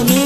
me